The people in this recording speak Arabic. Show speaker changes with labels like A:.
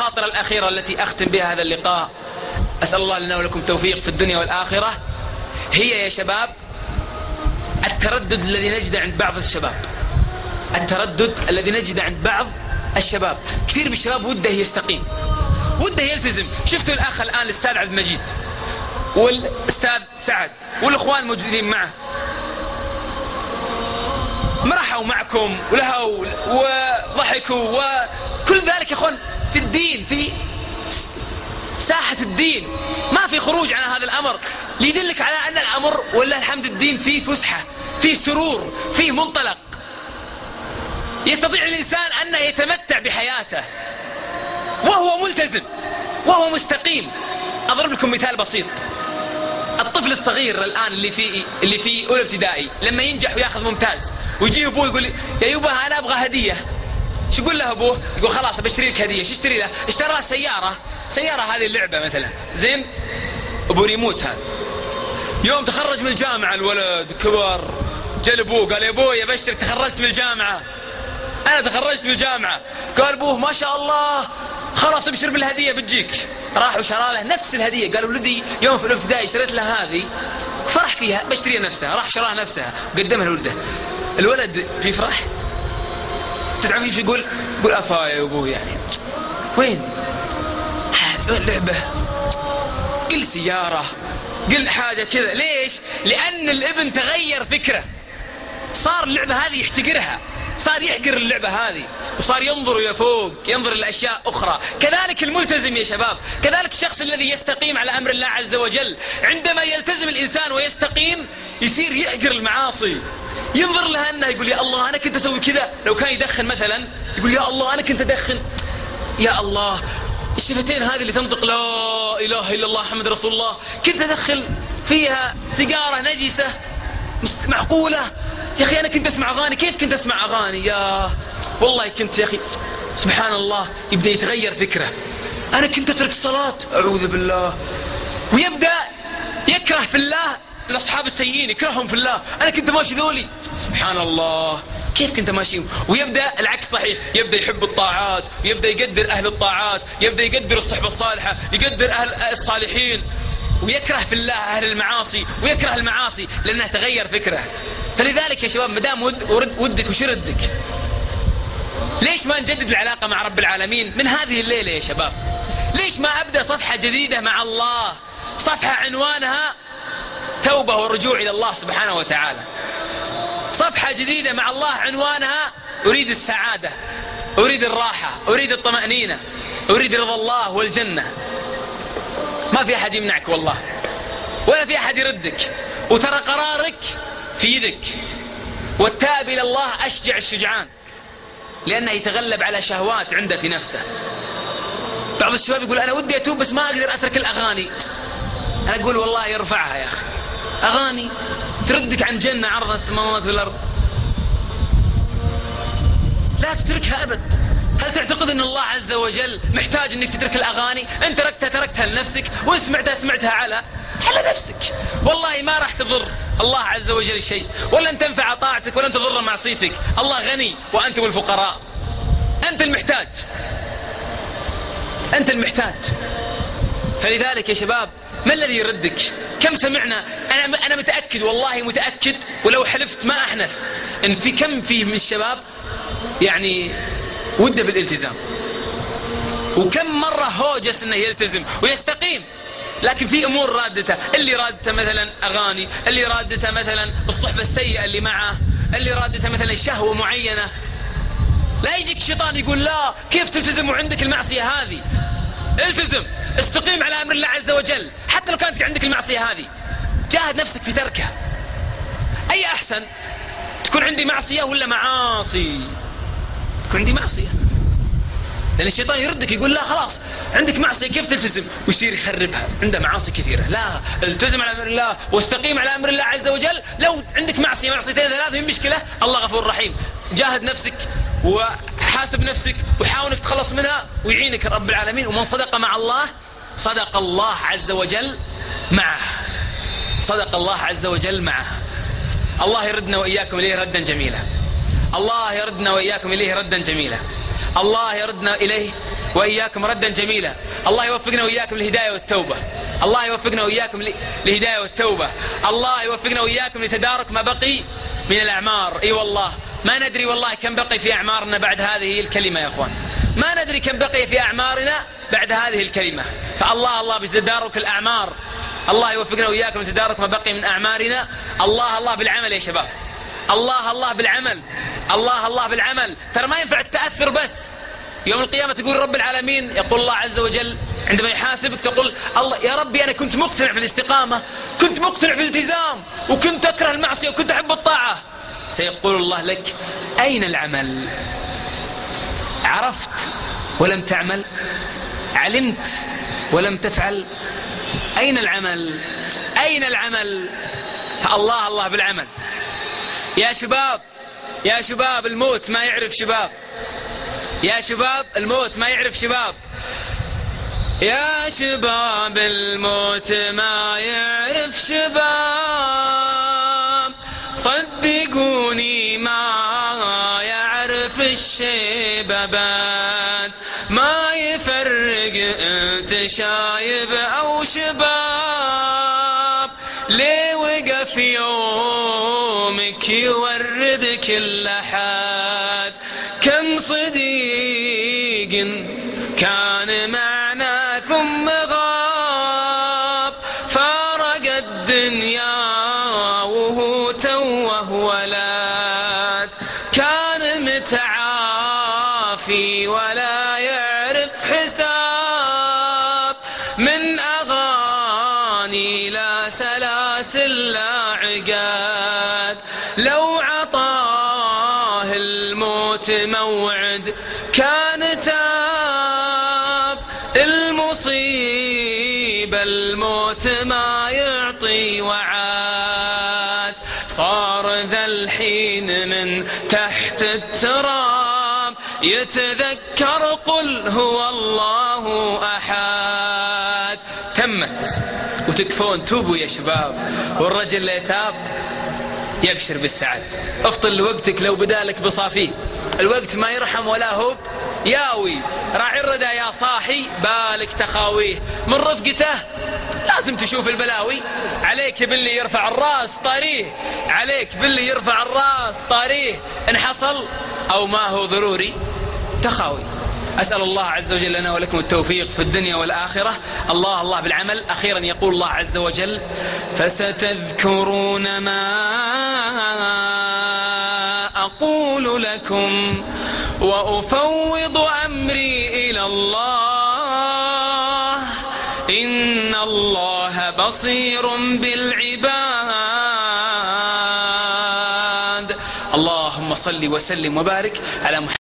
A: المخاطر الأخيرة التي أختم بها هذا اللقاء. أسأل الله لنا ولكم توفيق في الدنيا والآخرة. هي يا شباب التردد الذي نجده عند بعض الشباب. التردد الذي نجده عند بعض الشباب. كثير من الشباب وده يستقيم. وده يلتزم. شفتوا الأخ الآن الأستاذ عبد المجيد والأستاذ سعد والأخوان الموجودين معه. مرحوا معكم ولهوا وضحكوا وكل ذلك يا إخوان في الدين في ساحة الدين. ما في خروج عن هذا الأمر. ليدلك على أن الأمر والله الحمد الدين فيه فسحة فيه سرور فيه منطلق. يستطيع الإنسان أنه يتمتع بحياته. وهو ملتزم وهو مستقيم. أضرب لكم مثال بسيط. الطفل الصغير الآن اللي في اللي في أولى ابتدائي لما ينجح وياخذ ممتاز ويجيه أبوه يقول يا يبا أنا أبغى هدية. شو يقول له أبوه؟ يقول خلاص بشتري لك هدية. شو اشتري له؟ اشترى له سيارة. سيارة هذه اللعبة مثلا. زين؟ أبو ريموت هذا. يوم تخرج من الجامعة الولد كبر جاء أبوه قال يا أبوي بشرك تخرجت من الجامعة. أنا تخرجت من الجامعة. قال أبوه ما شاء الله. خلاص أبشر بالهدية بتجيك. راح وشرى له نفس الهدية. قال ولدي يوم في الابتدائي اشتريت له هذه. فرح فيها بشتريها نفسها. راح شراها نفسها. وقدمها لولده. الولد بيفرح تدعم إيش يقول يقول أفا يا أبوي يعني. وين؟ وين لعبة. قل سيارة. قل حاجة كذا. ليش؟ لأن الابن تغير فكره. صار اللعبة هذه يحتقرها. صار يحقر اللعبة هذه وصار ينظر إلى فوق ينظر إلى أشياء أخرى. كذلك الملتزم يا شباب كذلك الشخص الذي يستقيم على أمر الله عز وجل. عندما يلتزم الإنسان ويستقيم يصير يحقر المعاصي. ينظر لها أنه يقول يا الله أنا كنت أسوي كذا. لو كان يدخن مثلا يقول يا الله أنا كنت أدخن. يا الله الشفتين هذه اللي تنطق لا إله إلا الله محمد رسول الله كنت أدخل فيها سيجارة نجسة معقولة. يا أخي أنا كنت أسمع أغاني كيف كنت أسمع أغاني؟ يا والله كنت يا أخي سبحان الله يبدأ يتغير فكره. أنا كنت أترك الصلاة. أعوذ بالله. ويبدأ يكره في الله الأصحاب السيئين يكرههم في الله. أنا كنت ماشي ذولي. سبحان الله كيف كنت ماشي؟ ويبدأ العكس صحيح. يبدأ يحب الطاعات يبدأ يقدر أهل الطاعات يبدأ يقدر الصحبة الصالحة يقدر أهل الصالحين. ويكره في الله أهل المعاصي ويكره المعاصي لأنه تغير فكره. فلذلك يا شباب مدام ود ودك وش ردك ليش ما نجدد العلاقة مع رب العالمين من هذه الليلة يا شباب؟ ليش ما أبدأ صفحة جديدة مع الله؟ صفحة عنوانها توبة ورجوع إلى الله سبحانه وتعالى. صفحة جديدة مع الله عنوانها أريد السعادة أريد الراحة أريد الطمأنينة أريد رضا الله والجنة. ما في أحد يمنعك والله. ولا في أحد يردك. وترى قرارك في يدك. والتائب إلى الله أشجع الشجعان. لأنه يتغلب على شهوات عنده في نفسه. بعض الشباب يقول أنا ودي أتوب بس ما أقدر أترك الأغاني. أنا أقول والله يرفعها يا أخي. أغاني تردك عن جنة عرض السماوات والأرض. لا تتركها أبد. هل تعتقد أن الله عز وجل محتاج أنك تترك الأغاني؟ أنت تركتها تركتها لنفسك. وإن سمعتها سمعتها على على نفسك. والله ما راح تضر الله عز وجل شيء. ولن تنفع طاعتك ولن تضر معصيتك. الله غني وأنتم الفقراء أنت المحتاج. أنت المحتاج. فلذلك يا شباب ما الذي يردك؟ كم سمعنا؟ أنا, أنا متأكد والله متأكد ولو حلفت ما أحنث إن في كم فيه من الشباب يعني وده بالالتزام. وكم مرة هوجس إنه يلتزم ويستقيم. لكن في أمور رادته اللي رادته مثلا أغاني اللي رادته مثلا الصحبة السيئة اللي معه اللي رادته مثلا شهوة معينة. لا يجيك الشيطان يقول لا كيف تلتزم وعندك المعصية هذه؟ التزم. استقيم على أمر الله عز وجل حتى لو كانت عندك المعصية هذه. جاهد نفسك في تركها. أي أحسن؟ تكون عندي معصية ولا معاصي؟ تكون عندي معصية. لأن الشيطان يردك يقول لا خلاص عندك معصية كيف تلتزم؟ ويصير يخربها. عنده معاصي كثيرة. لا التزم على أمر الله واستقيم على أمر الله عز وجل. لو عندك معصية معصيتين ثلاثة من مشكلة. الله غفور رحيم. جاهد نفسك وحاسب نفسك وحاول إنك تخلص منها ويعينك رب العالمين. ومن صدق مع الله صدق الله عز وجل معه. صدق الله عز وجل معه. الله يردنا وإياكم إليه ردا جميلا. الله يردنا وإياكم إليه ردا جميلا. الله يردنا إليه وإياكم ردا جميلا. الله يوفقنا وإياكم للهداية والتوبة. الله يوفقنا وإياكم للهداية والتوبة. الله يوفقنا وإياكم لتدارك ما بقي من الأعمار. إي والله. ما ندري والله كم بقي في أعمارنا بعد هذه الكلمة يا أخوان. ما ندري كم بقي في أعمارنا بعد هذه الكلمة. فالله الله بتدارك الأعمار. الله يوفقنا وإياكم لتدارك ما بقي من أعمارنا. الله الله بالعمل يا شباب. الله الله بالعمل. الله الله بالعمل. ترى ما ينفع التأثر بس. يوم القيامة تقول رب العالمين يقول الله عز وجل عندما يحاسبك تقول الله يا ربي أنا كنت مقتنع في الاستقامة كنت مقتنع في الالتزام وكنت أكره المعصية وكنت أحب الطاعة. سيقول الله لك أين العمل؟ عرفت ولم تعمل علمت ولم تفعل أين العمل؟ أين العمل؟ الله الله بالعمل. يا شباب يا شباب الموت ما يعرف شباب. يا شباب الموت ما يعرف شباب. يا شباب الموت ما يعرف شباب. صدقوني ما يعرف الشبابات ما يفرق أنت شايب أو شباب. يورد كل حد كم صديق كان معنا ثم غاب. فارق الدنيا وهو توه ولد كان متعافي ولا يعرف حساب. موعد كان تاب. المصيبة الموت ما يعطي وعاد. صار ذا الحين من تحت التراب. يتذكر قل هو الله أحد. تمت. وتكفون توبوا يا شباب. والرجل اللي يتاب يبشر بالسعد. افطل لوقتك لو بدالك بصافيه الوقت ما يرحم ولا هوب. ياوي راعي الردى يا صاحي. بالك تخاويه. من رفقته لازم تشوف البلاوي. عليك باللي يرفع الراس طاريه. عليك باللي يرفع الراس طاريه. إن حصل أو ما هو ضروري تخاوي. أسأل الله عز وجل لنا ولكم التوفيق في الدنيا والآخرة. الله الله بالعمل. أخيرا يقول الله عز وجل فستذكرون ما لكم وأفوض أمري إلى الله. إن الله بصير بالعباد. اللهم صل وسلم وبارك على محمد